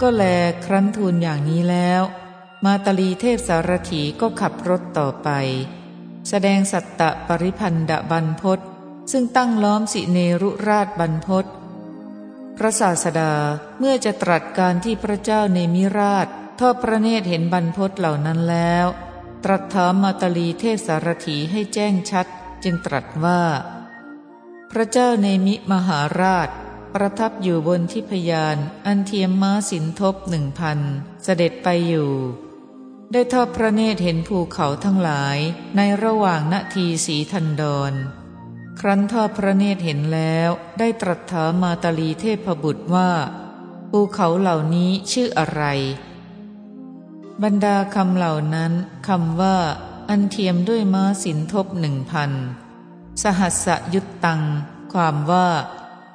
ก็แลครั้นทูลอย่างนี้แล้ว มาตลีเทพสารถีก็ขับรถต่อไป แสดงสัตตะปริพันดะบันพศซึ่งตั้งล้อมสิเนรุราชบันพศพระศาสดาเมื่อจะตรัสการที่พระเจ้าในมิราชทอดพระเนตรเห็นบรรพศเหล่านั้นแล้ว ตรัสถามมาตลีเทพสารถีให้แจ้งชัด จึงตรัสว่า พระเจ้าในมิมหาราช ประทับอยู่บนทิพยาน อันเทียมม้าสินทบหนึ่งพันเสด็จไปอยู่ ได้ทอดพระเนตรเห็นภูเขาทั้งหลายในระหว่างนาทีสีทันดร ครั้นทอดพระเนตรเห็นแล้วได้ตรัสถามมาตาลีเทพบุตรว่า ภูเขาเหล่านี้ชื่ออะไร บรรดาคำเหล่านั้นคำว่า อันเทียมด้วยม้าสินทบหนึ่งพันสหัสยุตตัง ความว่า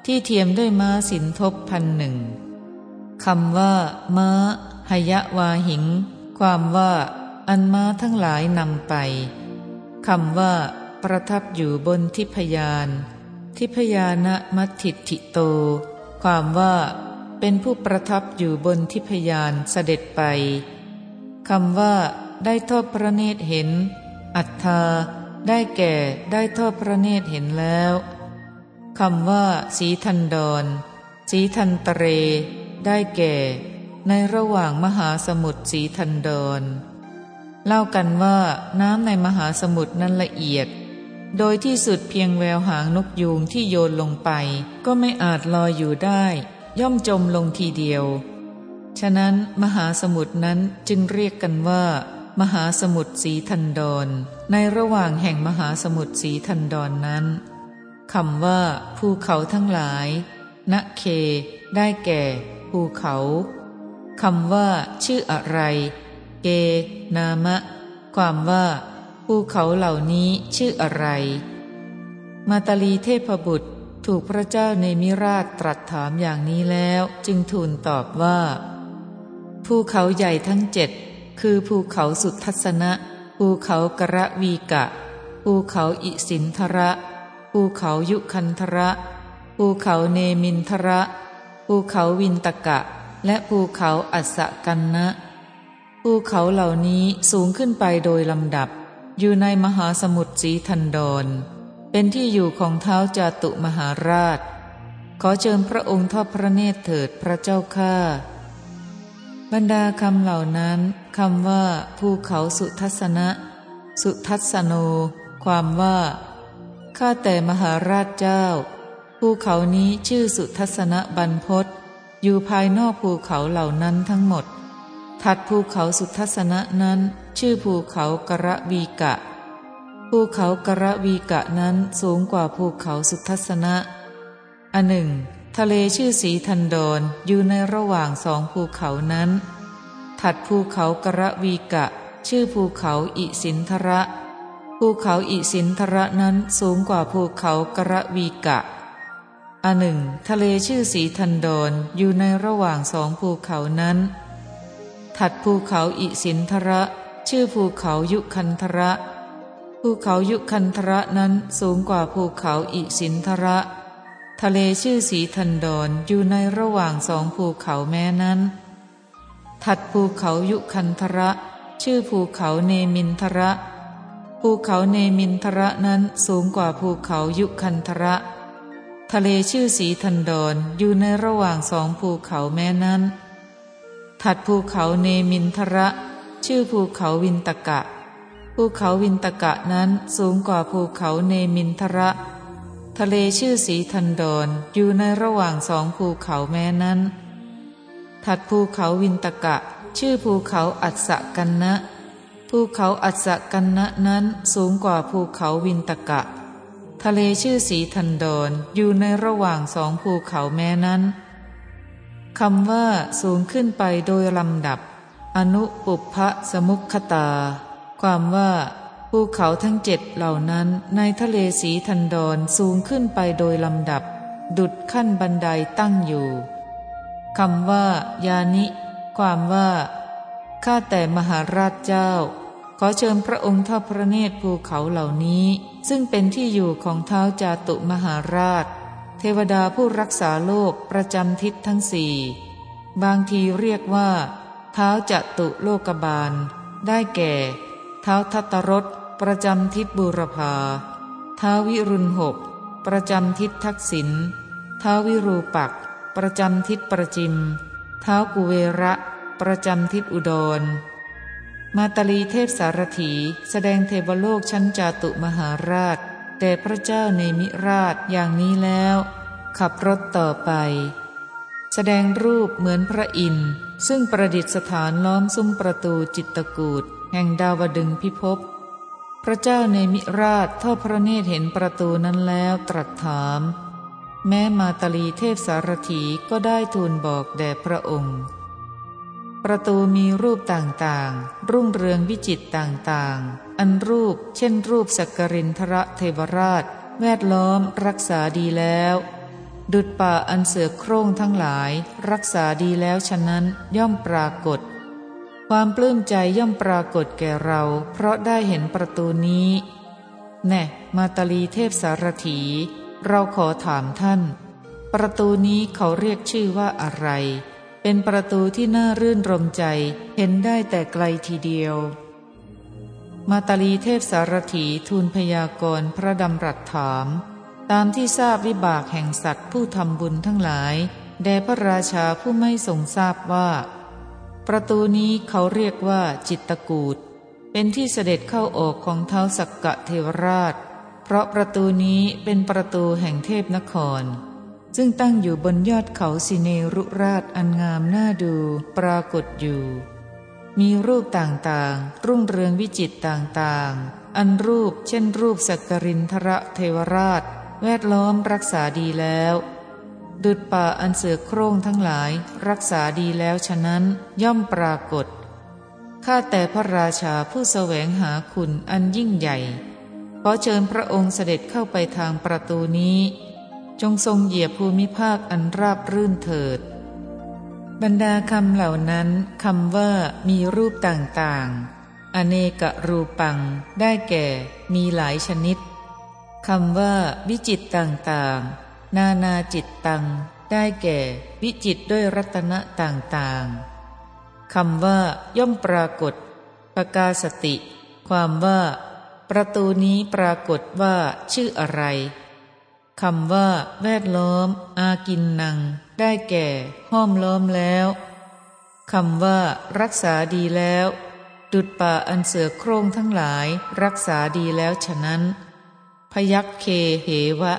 ที่เทียมด้วยม้าสินทบพันหนึ่งคำว่า ม้าหยะวาหิง ความว่า อันม้าทั้งหลายนำไปคำว่า ประทับอยู่บนทิพยาน ทิพยานะมัติทิโต ความว่า เป็นผู้ประทับอยู่บนทิพยานเสด็จไปคำว่า ได้ทอดพระเนตรเห็น อัตธาได้แก่ได้ทอดพระเนตรเห็นแล้ว คำว่า สีทันดร สีทันตเร ได้แก่ ในระหว่างมหาสมุทรสีทันดร เล่ากันว่าน้ำในมหาสมุทรนั้นละเอียด โดยที่สุดเพียงแววหางนกยูงที่โยนลงไป ก็ไม่อาจลอยอยู่ได้ ย่อมจมลงทีเดียว ฉะนั้นมหาสมุทรนั้นจึงเรียกกันว่า มหาสมุทรสีทันดร ในระหว่างแห่งมหาสมุทรสีทันดรนนั้น คำว่าภูเขาทั้งหลายณเค ได้แก่ ภูเขาคำว่า ชื่ออะไร เก นามะ ความว่า ภูเขาเหล่านี้ชื่ออะไร มาตาลีเทพบุตรถูกพระเจ้าในมิราชตรัสถามอย่างนี้แล้วจึงทูลตอบว่า ภูเขาใหญ่ทั้งเจ็ดคือภูเขาสุทัศนะ ภูเขากระวีกะ ภูเขาอิสินทระ ภูเขายุคันทระภูเขาเนมินทระภูเขาวินตกะ และภูเขาอัสกันนะภูเขาเหล่านี้สูงขึ้นไปโดยลำดับ อยู่ในมหาสมุทรสีทันดร เป็นที่อยู่ของเท้าจาตุมหาราช ขอเชิญพระองค์ทอดพระเนตรเถิดพระเจ้าข้าบรรดาคำเหล่านั้นคำว่าภูเขาสุทัศนะ สุทัศโน ความว่า ข้าแต่มหาราชเจ้า ภูเขานี้ชื่อสุทัศนบรรพศอยู่ภายนอกภูเขาเหล่านั้นทั้งหมด ถัดภูเขาสุทัศนะนั้นชื่อภูเขากระวีกะ ภูเขากระวีกะนั้นสูงกว่าภูเขาสุทัศนะอันหนึ่ง ทะเลชื่อสีทันดอนอยู่ในระหว่างสองภูเขานั้น ถัดภูเขากระวีกะ ชื่อภูเขาอิสินทระ ภูเขาอิสินทระนั้นสูงกว่าภูเขากระวีกะ อันหนึ่ง ทะเลชื่อสีทันดอนอยู่ในระหว่างสองภูเขานั้น ถัดภูเขาอิสินทระชื่อภูเขายุคันธระ ภูเขายุคันธระนั้นสูงกว่าภูเขาอิสินธระ ทะเลชื่อสีทันดอนอยู่ในระหว่างสองภูเขาแม้นั้น ถัดภูเขายุคันธระ ชื่อภูเขาเนมินทระ ภูเขาเนมินทระนั้นสูงกว่าภูเขายุคันธระ ทะเลชื่อสีทันดอนอยู่ในระหว่างสองภูเขาแม้นั้น ถัดภูเขาเนมินทระ ชื่อภูเขาวินตกะ ภูเขาวินตกะนั้นสูงกว่าภูเขาเนมินทระ ทะเลชื่อสีทันดอนอยู่ในระหว่างสองภูเขาแม้นั้น ถัดภูเขาวินตกะ ชื่อภูเขาอัศกันนะ ภูเขาอัศกันนะนั้นสูงกว่าภูเขาวินตกะ ทะเลชื่อสีทันดอนอยู่ในระหว่างสองภูเขาแม้นั้นคำว่าสูงขึ้นไปโดยลำดับ อนุปุพะสมุขตา ความว่าภูเขาทั้งเจ็ดเหล่านั้นในทะเลสีทันดอนสูงขึ้นไปโดยลำดับ ดุดขั้นบันไดตั้งอยู่คำว่ายานิ ความว่าข้าแต่มหาราชเจ้า ขอเชิญพระองค์ทอดพระเนตรภูเขาเหล่านี้ ซึ่งเป็นที่อยู่ของเท้าจาตุมหาราช เทวดาผู้รักษาโลกประจำทิศทั้งสี่บางทีเรียกว่าเท้าจตุโลกบาล ได้แก่ เท้าทัตรสประจำทิศบูรพาท้าวิรุณหกประจำทิศทักษิณท้าวิรูปัก ประจำทิศประจิม เท้ากุเวระ ประจำทิศอุดร มาตลีเทพสารถีแสดงเทวโลกชั้นจาตุมหาราช แต่พระเจ้าในมิราชอย่างนี้แล้ว ขับรถต่อไป แสดงรูปเหมือนพระอินทร์ซึ่งประดิษฐานล้อมซุ้มประตูจิตตกูดแห่งดาวดึงพิภพพระเจ้าในมิราชทอดพระเนตรเห็นประตูนั้นแล้วตรัสถาม แม้มาตลีเทพสารถีก็ได้ทูลบอกแด่พระองค์ ประตูมีรูปต่างๆ รุ่งเรืองวิจิตต่างๆ อันรูปเช่นรูปสักกรินทระเทวราช แวดล้อมรักษาดีแล้ว ดุดป่าอันเสือโคร่งทั้งหลาย รักษาดีแล้วฉะนั้นย่อมปรากฏ ความปลื้มใจย่อมปรากฏแก่เรา เพราะได้เห็นประตูนี้ แน่มาตาลีเทพสารถี เราขอถามท่าน ประตูนี้เขาเรียกชื่อว่าอะไร เป็นประตูที่น่ารื่นรมใจ เห็นได้แต่ไกลทีเดียว มาตาลีเทพสารถีทูลพยากรพระดำรัสถาม ตามที่ทราบวิบากแห่งสัตว์ผู้ทำบุญทั้งหลาย แด่พระราชาผู้ไม่ทรงทราบว่า ประตูนี้เขาเรียกว่าจิตตกูดเป็นที่เสด็จเข้าออกของเท้าสักกะเทวราช เพราะประตูนี้เป็นประตูแห่งเทพนคร ซึ่งตั้งอยู่บนยอดเขาสิเนรุราชอันงามน่าดูปรากฏอยู่ มีรูปต่างๆ รุ่งเรืองวิจิตต่างๆ อันรูปเช่นรูปสักกรินทระเทวราช แวดล้อมรักษาดีแล้ว ดุดป่าอันเสือโคร่งทั้งหลาย รักษาดีแล้วฉะนั้นย่อมปรากฏข้าแต่พระราชาผู้แสวงหาคุณอันยิ่งใหญ่ขอเชิญพระองค์เสด็จเข้าไปทางประตูนี้ จงทรงเหยียบภูมิภาคอันราบรื่นเถิด บรรดาคำเหล่านั้นคำว่ามีรูปต่างๆ อเนกรูปัง ได้แก่มีหลายชนิดคำว่า วิจิตต่างๆ นานาจิตตัง ได้แก่ วิจิตด้วยรัตนะต่างๆคำว่า ย่อมปรากฏ ประกาสติ ความว่า ประตูนี้ปรากฏว่าชื่ออะไร คำว่า แวดล้อม อากินนัง ได้แก่ ห้อมล้อมแล้วคำว่า รักษาดีแล้ว ดุดป่าอันเสือโคร่งทั้งหลาย รักษาดีแล้วฉะนั้น พยักเคเหวะ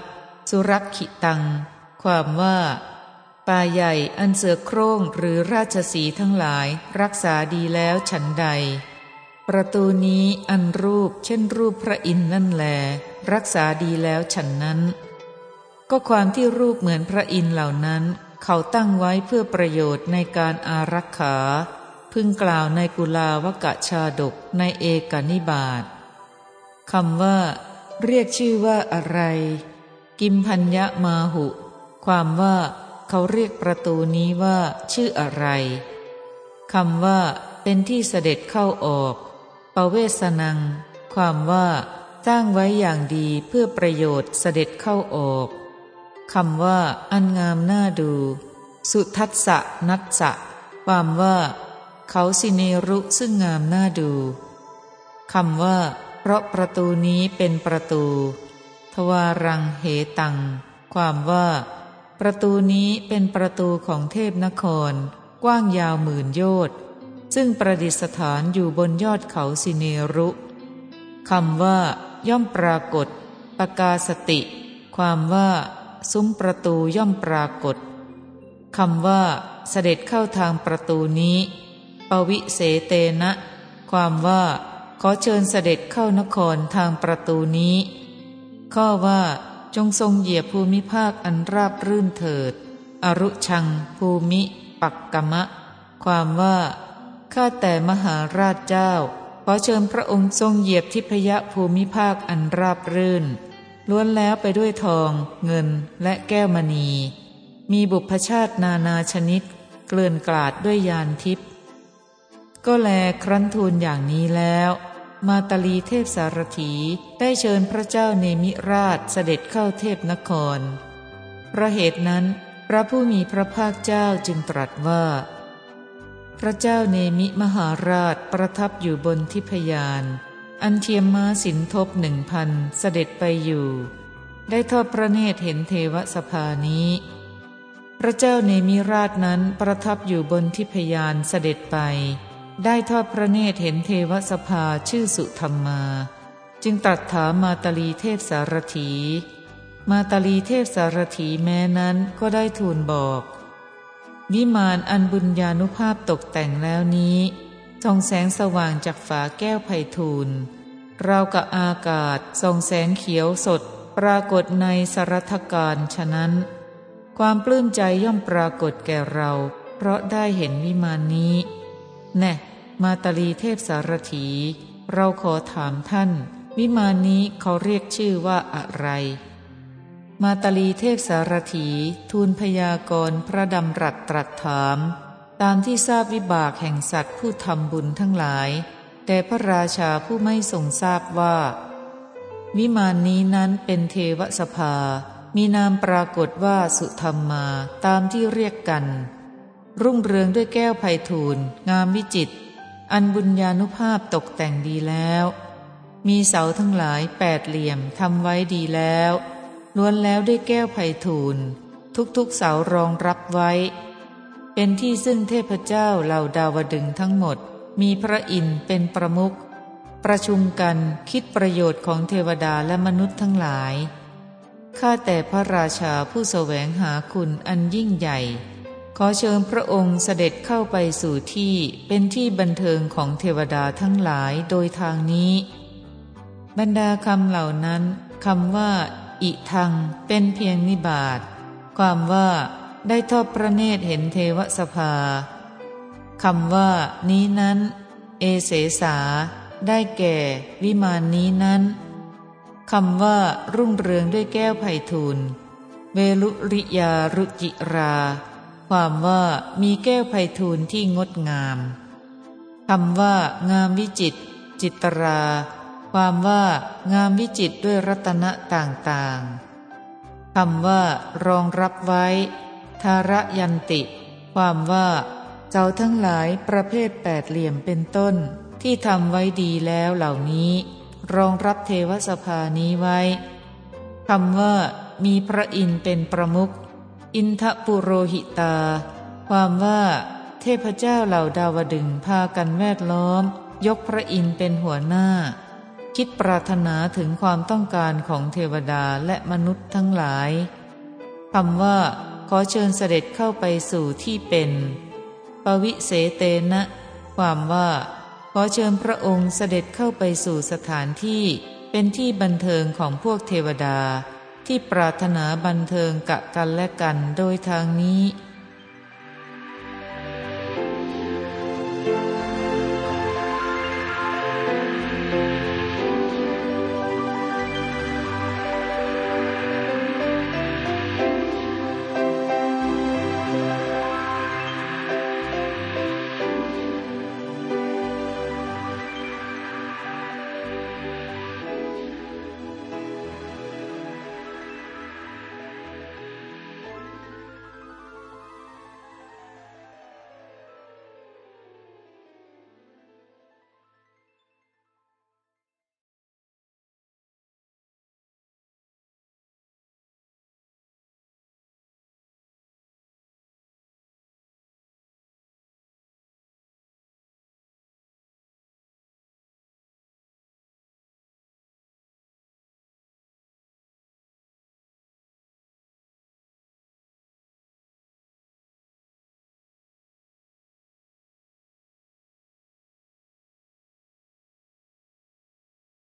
สุรักขิตัง ความว่า ป่าใหญ่อันเสือโคร่งหรือราชสีทั้งหลาย รักษาดีแล้วฉันใด ประตูนี้อันรูปเช่นรูปพระอินทร์นั่นแล รักษาดีแล้วฉันนั้น ก็ความที่รูปเหมือนพระอินทร์เหล่านั้น เขาตั้งไว้เพื่อประโยชน์ในการอารักขา พึงกล่าวในกุลาวกะชาดกในเอกนิบาตคำว่า เรียกชื่อว่าอะไร กิมพัญญมาหุ ความว่า เขาเรียกประตูนี้ว่า ชื่ออะไรคำว่า เป็นที่เสด็จเข้าออกปเวสนัง ความว่าสร้างไว้อย่างดีเพื่อประโยชน์เสด็จเข้าออก คำว่า อันงามน่าดู สุทัศสะนัสสะความว่า เขาสิเนรุซึ่งงามน่าดูคำว่า เพราะประตูนี้เป็นประตู ทวารังเหตัง ความว่า ประตูนี้เป็นประตูของเทพนคร กว้างยาวหมื่นโยชน์ซึ่งประดิษฐานอยู่บนยอดเขาสิเนรุคำว่า ย่อมปรากฏปกาสติ ความว่า ซุ้มประตูย่อมปรากฏคำว่า เสด็จเข้าทางประตูนี้ ปวิเสเตนะ ความว่า ขอเชิญเสด็จเข้านครทางประตูนี้ ข้อว่าจงทรงเหยียบภูมิภาคอันราบรื่นเถิด อรุชัง ภูมิ ปักกมะ ความว่า ข้าแต่มหาราชเจ้า ขอเชิญพระองค์ทรงเหยียบทิพยภูมิภาคอันราบรื่น ล้วนแล้วไปด้วยทอง เงินและแก้วมณี มีบุพชาตินานาชนิด เกลื่อนกลาดด้วยยานทิพย์ก็แลครั้นทูลอย่างนี้แล้ว มาตาลีเทพสารถีได้เชิญพระเจ้าเนมิราชเสด็จเข้าเทพนครเพราะเหตุนั้น พระผู้มีพระภาคเจ้าจึงตรัสว่า พระเจ้าเนมิมหาราชประทับอยู่บนทิพยาน อันเทียมม้าสินทบหนึ่งพันเสด็จไปอยู่ ได้ทอดพระเนตรเห็นเทวสภานี้ พระเจ้าเนมิราชนั้นประทับอยู่บนทิพยานเสด็จไป ได้ทอดพระเนตรเห็นเทวสภาชื่อสุธรรมา จึงตรัสถามมาตลีเทพสารถี มาตาลีเทพสารถีแม้นั้นก็ได้ทูลบอก วิมานอันบุญญาณุภาพตกแต่งแล้วนี้ ส่องแสงสว่างจากฝาแก้วไผ่ทูลราวกับอากาศส่องแสงเขียวสด ปรากฏในสรัทการฉะนั้น ความปลื้มใจย่อมปรากฏแก่เรา เพราะได้เห็นวิมานนี้ แน่มาตาลีเทพสารถี เราขอถามท่าน วิมานนี้เขาเรียกชื่อว่าอะไร มาตลีเทพสารถีทูลพยากรพระดำรัสตรัสถาม ตามที่ทราบวิบากแห่งสัตว์ผู้ทำบุญทั้งหลาย แต่พระราชาผู้ไม่ทรงทราบว่า วิมานนี้นั้นเป็นเทวสภา มีนามปรากฏว่าสุธรรมมาตามที่เรียกกัน รุ่งเรืองด้วยแก้วไพทูลงามวิจิต อันบุญญาณุภาพตกแต่งดีแล้ว มีเสาทั้งหลายแปดเหลี่ยมทำไว้ดีแล้วล้วนแล้วด้วยแก้วไผ่ทูลทุกๆเสารองรับไว้ เป็นที่ซึ่งเทพเจ้าเหล่าดาวดึงทั้งหมด มีพระอินทร์เป็นประมุขประชุมกันคิดประโยชน์ของเทวดาและมนุษย์ทั้งหลาย ข้าแต่พระราชาผู้แสวงหาคุณอันยิ่งใหญ่ ขอเชิญพระองค์เสด็จเข้าไปสู่ที่เป็นที่บันเทิงของเทวดาทั้งหลายโดยทางนี้ บรรดาคำเหล่านั้นคำว่า อิทัง เป็นเพียงนิบาตความว่า ได้ทอดพระเนตรเห็นเทวสภาคำว่า นี้นั้น เอเสสา ได้แก่ วิมานนี้นั้นคำว่า รุ่งเรืองด้วยแก้วไผ่ทูลเวลุริยารุจิรา ความว่ามีแก้วไผ่ทูลที่งดงามคำว่า งามวิจิต จิตรา ความว่า งามวิจิตด้วยรัตนะต่างๆคำว่ารองรับไว้ ทารยันติ ความว่าเจ้าทั้งหลายประเภทแปดเหลี่ยมเป็นต้น ที่ทำไว้ดีแล้วเหล่านี้ รองรับเทวสภานี้ไว้คำว่า มีพระอินทร์เป็นประมุขอินทปุโรหิตา ความว่าเทพเจ้าเหล่าดาวดึงพากันแวดล้อม ยกพระอินทร์เป็นหัวหน้า คิดปรารถนาถึงความต้องการของเทวดาและมนุษย์ทั้งหลายคำว่า ขอเชิญเสด็จเข้าไปสู่ที่เป็น ปวิเสเตนะ ความว่า ขอเชิญพระองค์เสด็จเข้าไปสู่สถานที่ เป็นที่บันเทิงของพวกเทวดา ที่ปรารถนาบันเทิงกะกันและกันโดยทางนี้